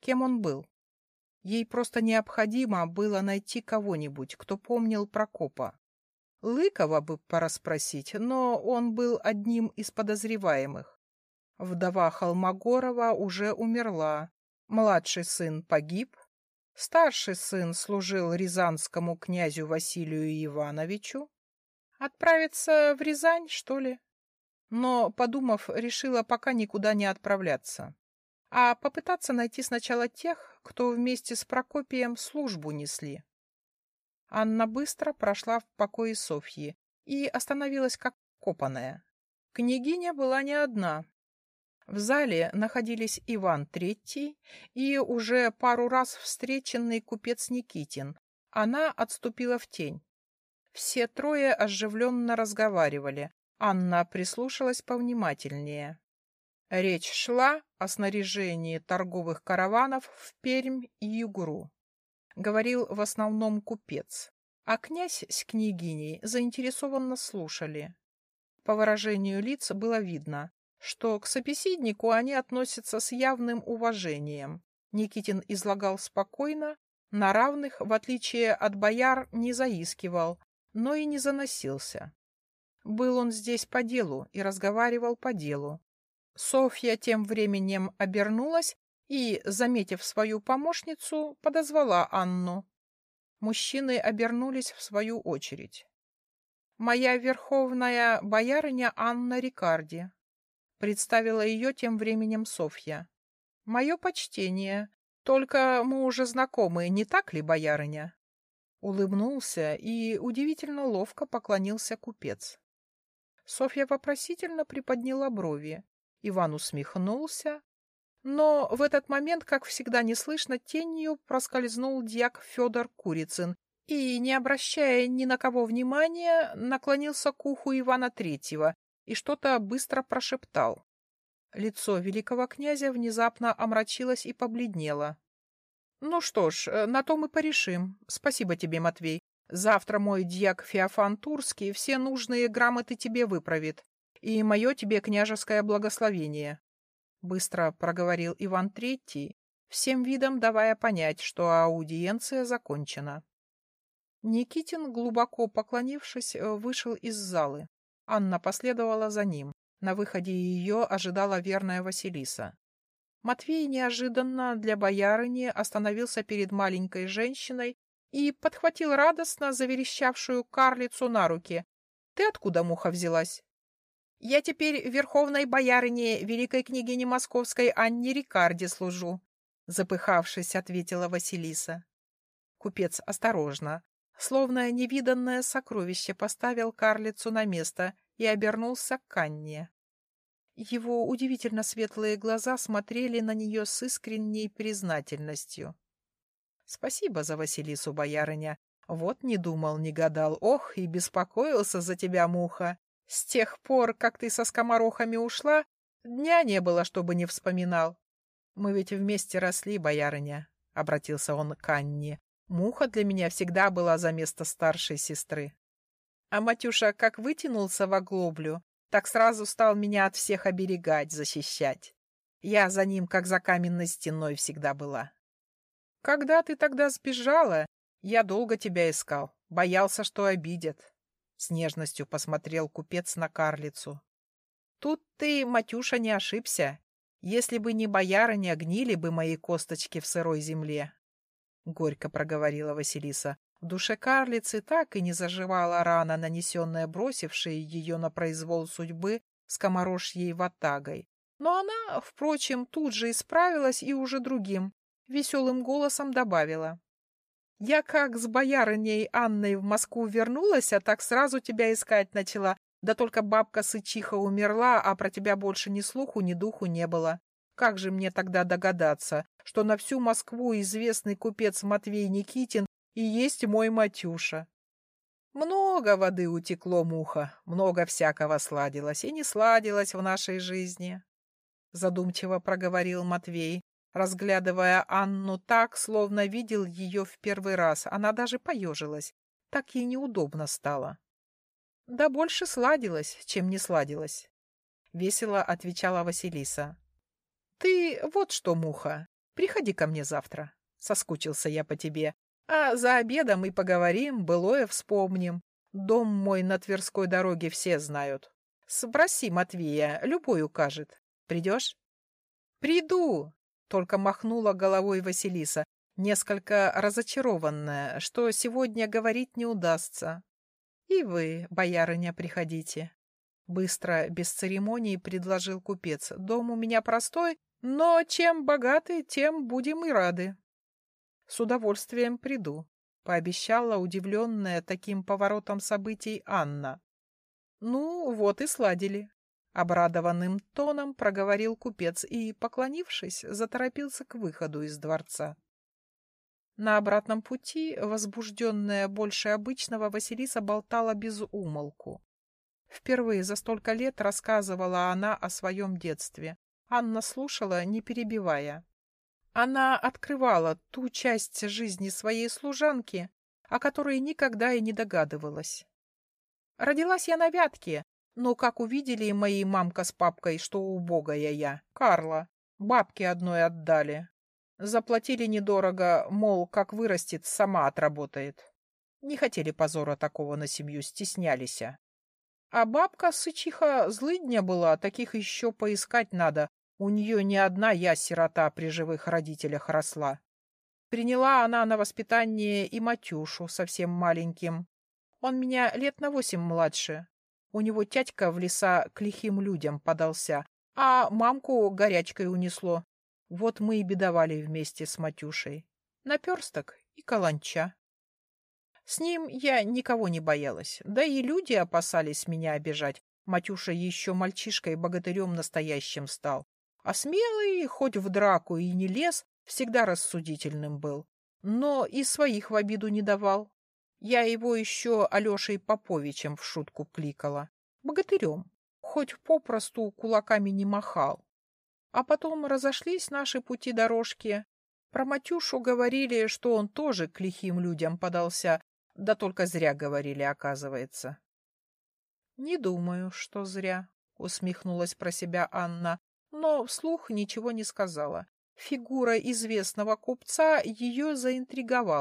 Кем он был? Ей просто необходимо было найти кого-нибудь, кто помнил Прокопа. Лыкова бы порасспросить, но он был одним из подозреваемых. Вдова Холмогорова уже умерла, младший сын погиб, старший сын служил рязанскому князю Василию Ивановичу. Отправиться в Рязань, что ли? Но, подумав, решила пока никуда не отправляться, а попытаться найти сначала тех, кто вместе с Прокопием службу несли. Анна быстро прошла в покое Софьи и остановилась как копаная. Княгиня была не одна. В зале находились Иван Третий и уже пару раз встреченный купец Никитин. Она отступила в тень. Все трое оживленно разговаривали. Анна прислушалась повнимательнее. Речь шла о снаряжении торговых караванов в Пермь и Югру говорил в основном купец, а князь с княгиней заинтересованно слушали. По выражению лиц было видно, что к собеседнику они относятся с явным уважением. Никитин излагал спокойно, на равных, в отличие от бояр, не заискивал, но и не заносился. Был он здесь по делу и разговаривал по делу. Софья тем временем обернулась и, заметив свою помощницу, подозвала Анну. Мужчины обернулись в свою очередь. «Моя верховная боярыня Анна Рикарди», — представила ее тем временем Софья. «Мое почтение. Только мы уже знакомы, не так ли, боярыня?» Улыбнулся и удивительно ловко поклонился купец. Софья вопросительно приподняла брови. Иван усмехнулся, но в этот момент, как всегда неслышно, тенью проскользнул дьяк Федор Курицын и, не обращая ни на кого внимания, наклонился к уху Ивана Третьего и что-то быстро прошептал. Лицо великого князя внезапно омрачилось и побледнело. — Ну что ж, э, на то мы порешим. Спасибо тебе, Матвей. Завтра мой дьяк Феофан Турский все нужные грамоты тебе выправит, и мое тебе княжеское благословение. — быстро проговорил Иван Третий, всем видом давая понять, что аудиенция закончена. Никитин, глубоко поклонившись, э, вышел из залы. Анна последовала за ним. На выходе ее ожидала верная Василиса. Матвей неожиданно для боярыни остановился перед маленькой женщиной и подхватил радостно заверещавшую карлицу на руки. — Ты откуда, муха, взялась? Я теперь верховной боярине великой княгине московской Анне Рикарде служу, запыхавшись, ответила Василиса. Купец осторожно, словно невиданное сокровище, поставил карлицу на место и обернулся к Анне. Его удивительно светлые глаза смотрели на нее с искренней признательностью. — Спасибо за Василису, боярыня. Вот не думал, не гадал. Ох, и беспокоился за тебя, муха. С тех пор, как ты со скоморохами ушла, дня не было, чтобы не вспоминал. Мы ведь вместе росли, боярыня, — обратился он к Анне. Муха для меня всегда была за место старшей сестры. А Матюша как вытянулся в оглоблю, так сразу стал меня от всех оберегать, защищать. Я за ним, как за каменной стеной, всегда была. Когда ты тогда сбежала, я долго тебя искал, боялся, что обидят. С нежностью посмотрел купец на карлицу. Тут ты, Матюша, не ошибся. Если бы не бояра, не огнили бы мои косточки в сырой земле. Горько проговорила Василиса. В душе карлицы так и не заживала рана, нанесенная бросившей ее на произвол судьбы скоморожьей ватагой. Но она, впрочем, тут же исправилась и уже другим, веселым голосом добавила. Я как с боярыней Анной в Москву вернулась, а так сразу тебя искать начала. Да только бабка Сычиха умерла, а про тебя больше ни слуху, ни духу не было. Как же мне тогда догадаться, что на всю Москву известный купец Матвей Никитин и есть мой Матюша? Много воды утекло, муха, много всякого сладилось и не сладилось в нашей жизни. Задумчиво проговорил Матвей, разглядывая Анну так, словно видел ее в первый раз. Она даже поежилась. Так ей неудобно стало. Да больше сладилось, чем не сладилось. Весело отвечала Василиса. Ты вот что, муха, Приходи ко мне завтра. Соскучился я по тебе. А за обедом и поговорим, былое вспомним. Дом мой на Тверской дороге все знают. Спроси Матвея, любой укажет. Придешь? Приду, только махнула головой Василиса, несколько разочарованная, что сегодня говорить не удастся. И вы, боярыня, приходите. Быстро, без церемоний, предложил купец. Дом у меня простой, но чем богаты, тем будем и рады. С удовольствием приду, пообещала удивленная таким поворотом событий Анна. Ну, вот и сладили. Обрадованным тоном проговорил купец и, поклонившись, заторопился к выходу из дворца. На обратном пути, возбужденная больше обычного, Василиса болтала без умолку. Впервые за столько лет рассказывала она о своем детстве. Анна слушала, не перебивая. Она открывала ту часть жизни своей служанки, о которой никогда и не догадывалась. Родилась я на Вятке, но как увидели мои мамка с папкой, что убогая я, Карла, бабке одной отдали, Заплатили недорого, мол, как вырастет, сама отработает. Не хотели позора такого на семью, стеснялись. А бабка сычиха злыдня была, таких еще поискать надо. У нее не одна я, сирота, при живых родителях росла. Приняла она на воспитание и Матюшу, совсем маленьким. Он меня лет на восемь младше. У него тятька в леса к лихим людям подался, а мамку горячкой унесло. Вот мы и бедовали вместе с Матюшей. Наперсток и каланча. С ним я никого не боялась, да и люди опасались меня обижать. Матюша еще мальчишкой-богатырем настоящим стал. А смелый, хоть в драку и не лез, всегда рассудительным был. Но и своих в обиду не давал. Я его еще Алешей Поповичем в шутку кликала. Богатырем. Хоть попросту кулаками не махал. А потом разошлись наши пути дорожки. Про Матюшу говорили, что он тоже к лихим людям подался, да только зря говорили, оказывается. — Не думаю, что зря, — усмехнулась про себя Анна, но вслух ничего не сказала. Фигура известного купца ее заинтриговала.